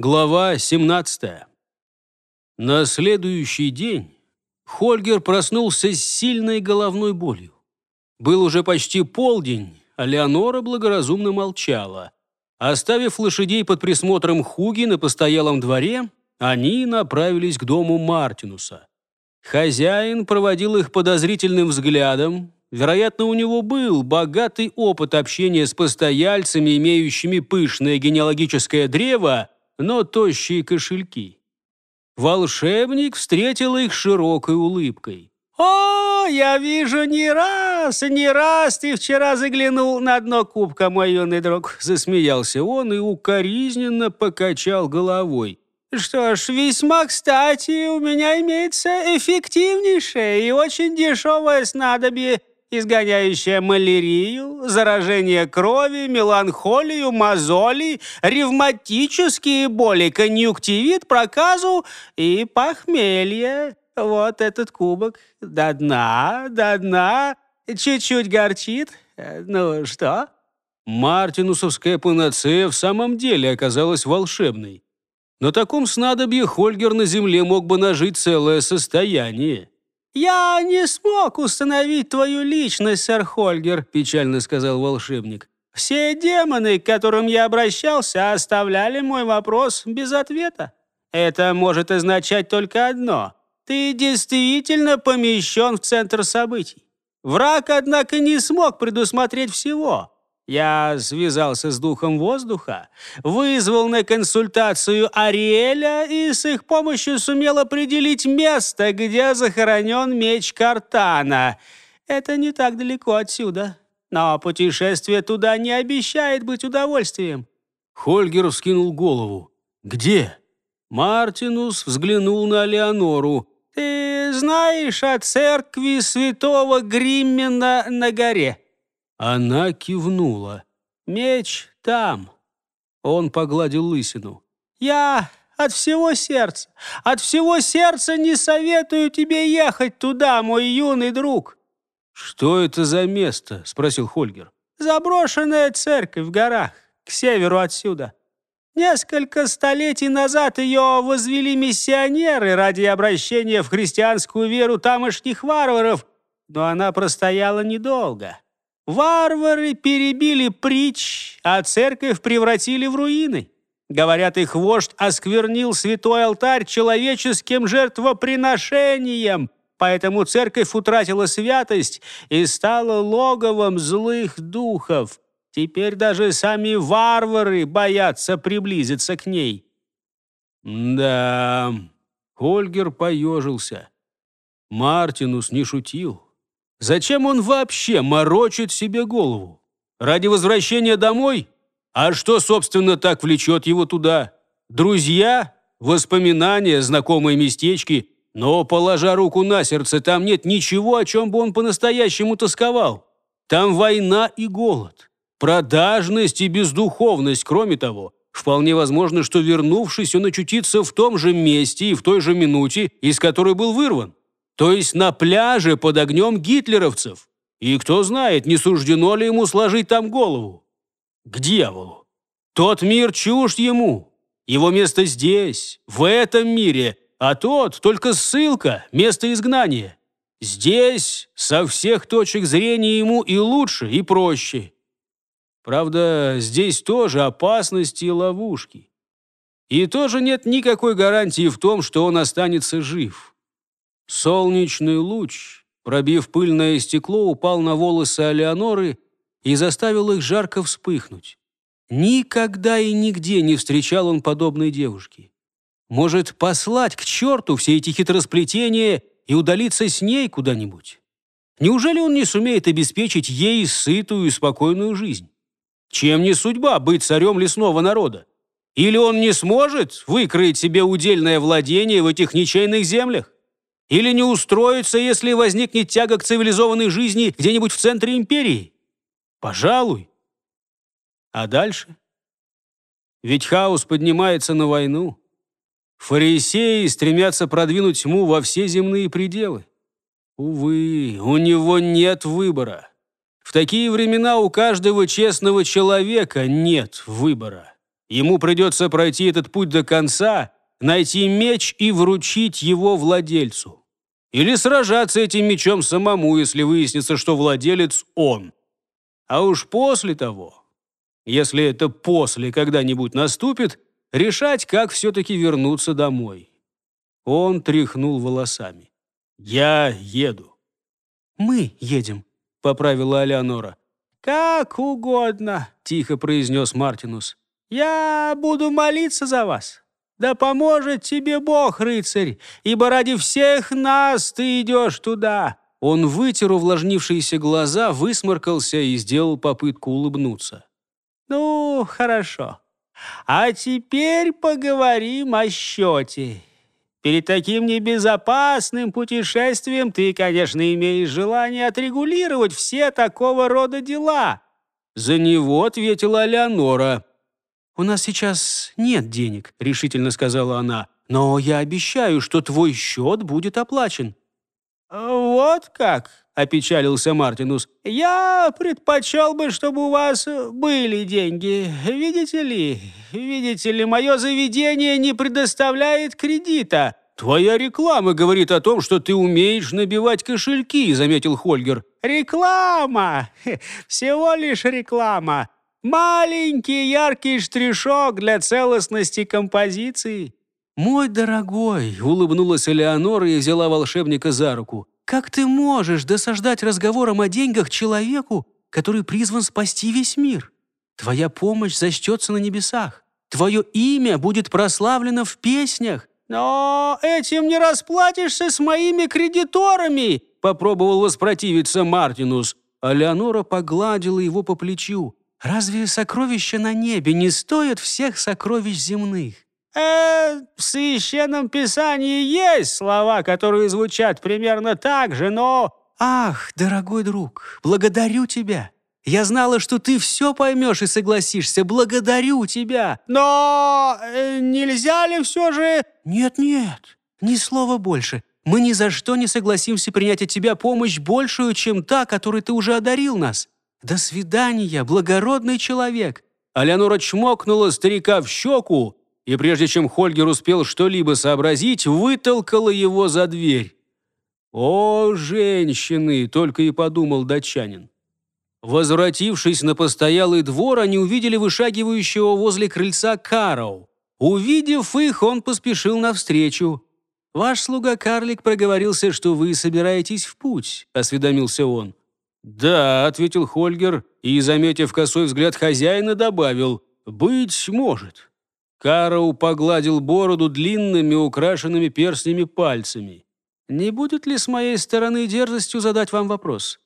Глава 17. На следующий день Хольгер проснулся с сильной головной болью. Был уже почти полдень, а Леонора благоразумно молчала. Оставив лошадей под присмотром Хуги на постоялом дворе, они направились к дому Мартинуса. Хозяин проводил их подозрительным взглядом. Вероятно, у него был богатый опыт общения с постояльцами, имеющими пышное генеалогическое древо, но тощие кошельки. Волшебник встретил их широкой улыбкой. «О, я вижу не раз, не раз ты вчера заглянул на дно кубка, мой юный друг!» Засмеялся он и укоризненно покачал головой. «Что ж, весьма кстати, у меня имеется эффективнейшее и очень дешевое снадобье изгоняющая малярию, заражение крови, меланхолию, мозоли, ревматические боли, конъюнктивит, проказу и похмелье. Вот этот кубок. До дна, до дна. Чуть-чуть горчит. Ну что? Мартинусовская панацея в самом деле оказалась волшебной. На таком снадобье Хольгер на земле мог бы нажить целое состояние. «Я не смог установить твою личность, сэр Хольгер», — печально сказал волшебник. «Все демоны, к которым я обращался, оставляли мой вопрос без ответа. Это может означать только одно. Ты действительно помещен в центр событий. Враг, однако, не смог предусмотреть всего. Я связался с духом воздуха, вызвал на консультацию Ариэля и с их помощью сумел определить место, где захоронен меч Картана. Это не так далеко отсюда, но путешествие туда не обещает быть удовольствием». Хольгер вскинул голову. «Где?» Мартинус взглянул на Леонору. «Ты знаешь о церкви святого Гриммена на горе?» Она кивнула. «Меч там». Он погладил лысину. «Я от всего сердца, от всего сердца не советую тебе ехать туда, мой юный друг». «Что это за место?» – спросил Хольгер. «Заброшенная церковь в горах, к северу отсюда. Несколько столетий назад ее возвели миссионеры ради обращения в христианскую веру тамошних варваров, но она простояла недолго. Варвары перебили притч, а церковь превратили в руины. Говорят, их вождь осквернил святой алтарь человеческим жертвоприношением, поэтому церковь утратила святость и стала логовом злых духов. Теперь даже сами варвары боятся приблизиться к ней. Да, Ольгер поежился. Мартинус не шутил. Зачем он вообще морочит себе голову? Ради возвращения домой? А что, собственно, так влечет его туда? Друзья? Воспоминания, знакомые местечки? Но, положа руку на сердце, там нет ничего, о чем бы он по-настоящему тосковал. Там война и голод, продажность и бездуховность, кроме того. Вполне возможно, что, вернувшись, он очутится в том же месте и в той же минуте, из которой был вырван. То есть на пляже под огнем гитлеровцев. И кто знает, не суждено ли ему сложить там голову. К дьяволу. Тот мир чужд ему. Его место здесь, в этом мире, а тот только ссылка, место изгнания. Здесь со всех точек зрения ему и лучше, и проще. Правда, здесь тоже опасности и ловушки. И тоже нет никакой гарантии в том, что он останется жив. Солнечный луч, пробив пыльное стекло, упал на волосы Алеоноры и заставил их жарко вспыхнуть. Никогда и нигде не встречал он подобной девушки. Может, послать к черту все эти хитросплетения и удалиться с ней куда-нибудь? Неужели он не сумеет обеспечить ей сытую и спокойную жизнь? Чем не судьба быть царем лесного народа? Или он не сможет выкроить себе удельное владение в этих ничейных землях? Или не устроиться, если возникнет тяга к цивилизованной жизни где-нибудь в центре империи? Пожалуй. А дальше? Ведь хаос поднимается на войну. Фарисеи стремятся продвинуть тьму во все земные пределы. Увы, у него нет выбора. В такие времена у каждого честного человека нет выбора. Ему придется пройти этот путь до конца, найти меч и вручить его владельцу. Или сражаться этим мечом самому, если выяснится, что владелец он. А уж после того, если это после когда-нибудь наступит, решать, как все-таки вернуться домой. Он тряхнул волосами. «Я еду». «Мы едем», — поправила Алеонора. «Как угодно», — тихо произнес Мартинус. «Я буду молиться за вас. Да поможет тебе Бог, рыцарь, ибо ради всех нас ты идешь туда». Он вытер увлажнившиеся глаза, высморкался и сделал попытку улыбнуться. «Ну, хорошо. А теперь поговорим о счете. Перед таким небезопасным путешествием ты, конечно, имеешь желание отрегулировать все такого рода дела». За него ответила Леонора. «У нас сейчас нет денег», — решительно сказала она. «Но я обещаю, что твой счет будет оплачен». «Вот как?» — опечалился Мартинус. «Я предпочел бы, чтобы у вас были деньги. Видите ли, видите ли, мое заведение не предоставляет кредита». «Твоя реклама говорит о том, что ты умеешь набивать кошельки», — заметил Хольгер. «Реклама! Всего лишь реклама. Маленький яркий штришок для целостности композиции». «Мой дорогой», — улыбнулась Элеонора и взяла волшебника за руку, «как ты можешь досаждать разговором о деньгах человеку, который призван спасти весь мир? Твоя помощь зачтется на небесах. Твое имя будет прославлено в песнях. «Но этим не расплатишься с моими кредиторами!» Попробовал воспротивиться Мартинус. А Леонора погладила его по плечу. «Разве сокровища на небе не стоят всех сокровищ земных?» «Э, в Священном Писании есть слова, которые звучат примерно так же, но...» «Ах, дорогой друг, благодарю тебя!» Я знала, что ты все поймешь и согласишься. Благодарю тебя. Но э, нельзя ли все же... Нет-нет, ни слова больше. Мы ни за что не согласимся принять от тебя помощь большую, чем та, которой ты уже одарил нас. До свидания, благородный человек. Алянура чмокнула старика в щеку, и прежде чем Хольгер успел что-либо сообразить, вытолкала его за дверь. «О, женщины!» — только и подумал датчанин. Возвратившись на постоялый двор, они увидели вышагивающего возле крыльца Кароу. Увидев их, он поспешил навстречу. «Ваш слуга-карлик проговорился, что вы собираетесь в путь», — осведомился он. «Да», — ответил Хольгер и, заметив косой взгляд хозяина, добавил «Быть может». Кароу погладил бороду длинными, украшенными перстнями пальцами. «Не будет ли с моей стороны дерзостью задать вам вопрос?»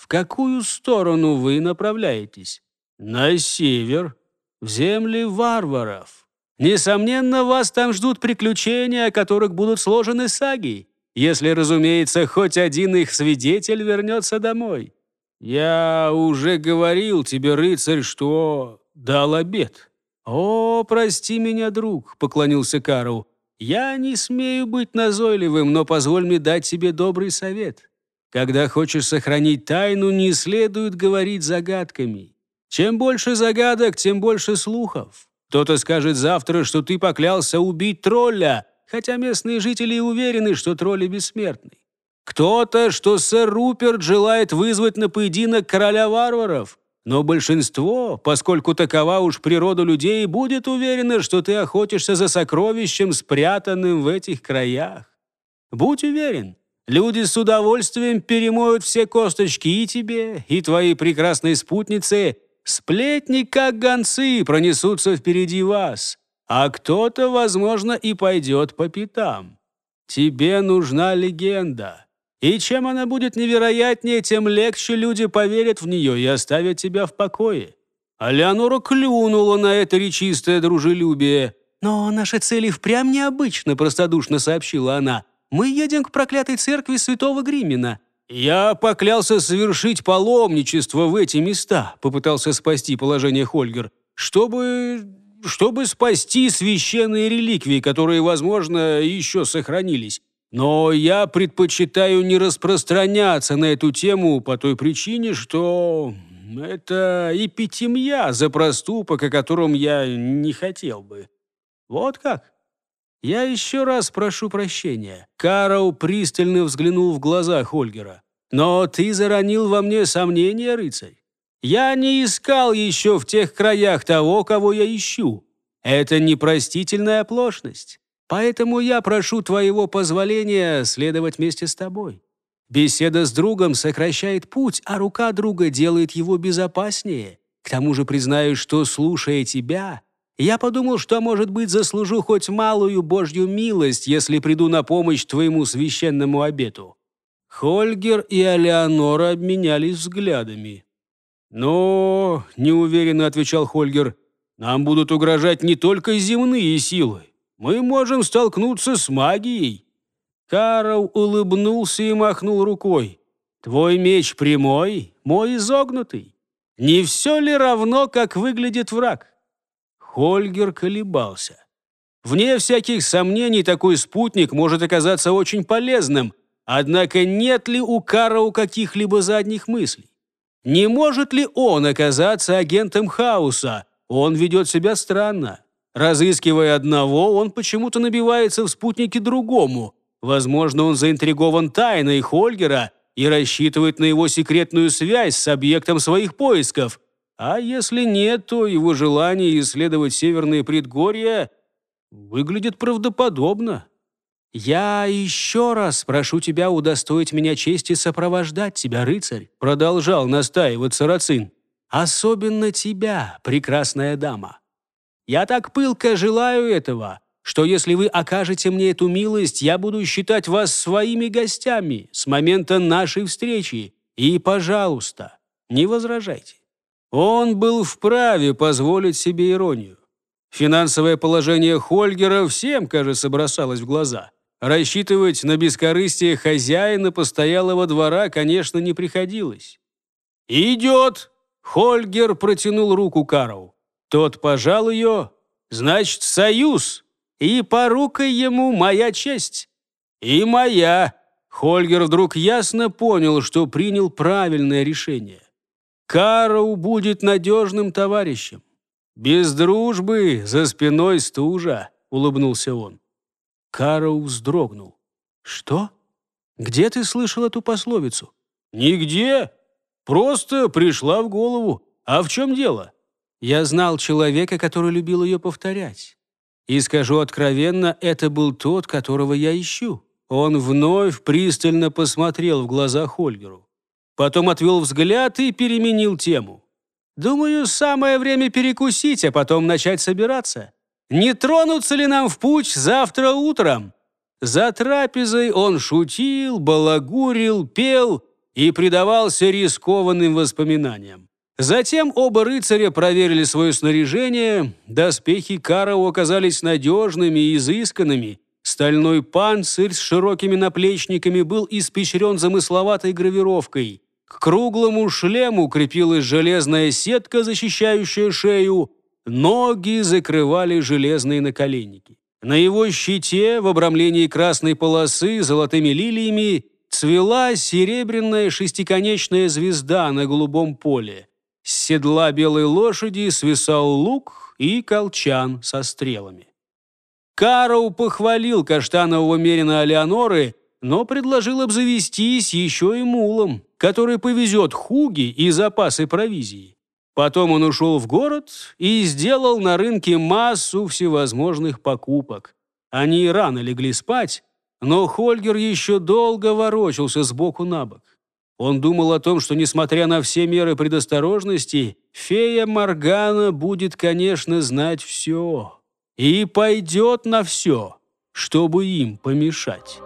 В какую сторону вы направляетесь? На север, в земли варваров. Несомненно, вас там ждут приключения, о которых будут сложены саги, если, разумеется, хоть один их свидетель вернется домой. Я уже говорил тебе, рыцарь, что дал обед. О, прости меня, друг, поклонился Карл. Я не смею быть назойливым, но позволь мне дать тебе добрый совет. Когда хочешь сохранить тайну, не следует говорить загадками. Чем больше загадок, тем больше слухов. Кто-то скажет завтра, что ты поклялся убить тролля, хотя местные жители уверены, что тролли бессмертны. Кто-то, что сэр Руперт желает вызвать на поединок короля варваров. Но большинство, поскольку такова уж природа людей, будет уверено, что ты охотишься за сокровищем, спрятанным в этих краях. Будь уверен, Люди с удовольствием перемоют все косточки и тебе, и твоей прекрасной спутнице. Сплетни, как гонцы, пронесутся впереди вас, а кто-то, возможно, и пойдет по пятам. Тебе нужна легенда. И чем она будет невероятнее, тем легче люди поверят в нее и оставят тебя в покое. А Леонора клюнула на это речистое дружелюбие. «Но наши цели впрямь необычны», — простодушно сообщила она. Мы едем к проклятой церкви святого Гримина. Я поклялся совершить паломничество в эти места, попытался спасти положение Хольгер, чтобы... чтобы спасти священные реликвии, которые, возможно, еще сохранились. Но я предпочитаю не распространяться на эту тему по той причине, что это эпитемья за проступок, о котором я не хотел бы. Вот как? Я еще раз прошу прощения. Карау пристально взглянул в глаза Хольгера. Но ты заронил во мне сомнения, рыцарь. Я не искал еще в тех краях того, кого я ищу. Это непростительная оплошность. Поэтому я прошу твоего позволения следовать вместе с тобой. Беседа с другом сокращает путь, а рука друга делает его безопаснее. К тому же признаю, что, слушая тебя, я подумал, что, может быть, заслужу хоть малую божью милость, если приду на помощь твоему священному обету». Хольгер и Алеонора обменялись взглядами. «Но, — неуверенно отвечал Хольгер, — нам будут угрожать не только земные силы. Мы можем столкнуться с магией». Карл улыбнулся и махнул рукой. «Твой меч прямой, мой изогнутый. Не все ли равно, как выглядит враг?» Хольгер колебался. Вне всяких сомнений, такой спутник может оказаться очень полезным, однако нет ли у Карау каких-либо задних мыслей? Не может ли он оказаться агентом хаоса? Он ведет себя странно. Разыскивая одного, он почему-то набивается в спутнике другому – Возможно, он заинтригован тайной Хольгера и рассчитывает на его секретную связь с объектом своих поисков. А если нет, то его желание исследовать северные предгорья выглядит правдоподобно. «Я еще раз прошу тебя удостоить меня чести сопровождать тебя, рыцарь», продолжал настаивать Сарацин. «Особенно тебя, прекрасная дама. Я так пылко желаю этого, что если вы окажете мне эту милость, я буду считать вас своими гостями с момента нашей встречи. И, пожалуйста, не возражайте». Он был вправе позволить себе иронию. Финансовое положение Хольгера всем, кажется, бросалось в глаза. Рассчитывать на бескорыстие хозяина постоялого двора, конечно, не приходилось. «Идет!» — Хольгер протянул руку Кару. Тот пожал ее. «Значит, союз!» и порукой ему моя честь. И моя. Хольгер вдруг ясно понял, что принял правильное решение. Кароу будет надежным товарищем. Без дружбы за спиной стужа, улыбнулся он. Кароу вздрогнул. Что? Где ты слышал эту пословицу? Нигде. Просто пришла в голову. А в чем дело? Я знал человека, который любил ее повторять. И скажу откровенно, это был тот, которого я ищу. Он вновь пристально посмотрел в глаза Хольгеру. Потом отвел взгляд и переменил тему. «Думаю, самое время перекусить, а потом начать собираться. Не тронуться ли нам в путь завтра утром?» За трапезой он шутил, балагурил, пел и предавался рискованным воспоминаниям. Затем оба рыцаря проверили свое снаряжение. Доспехи Карау оказались надежными и изысканными. Стальной панцирь с широкими наплечниками был испещрен замысловатой гравировкой. К круглому шлему крепилась железная сетка, защищающая шею. Ноги закрывали железные наколенники. На его щите в обрамлении красной полосы золотыми лилиями цвела серебряная шестиконечная звезда на голубом поле. С седла белой лошади свисал лук и колчан со стрелами. Кароу похвалил каштанового мерина Алеоноры, но предложил обзавестись еще и мулом, который повезет хуги и запасы провизии. Потом он ушел в город и сделал на рынке массу всевозможных покупок. Они рано легли спать, но Хольгер еще долго ворочался сбоку на бок. Он думал о том, что, несмотря на все меры предосторожности, фея Моргана будет, конечно, знать все. И пойдет на все, чтобы им помешать.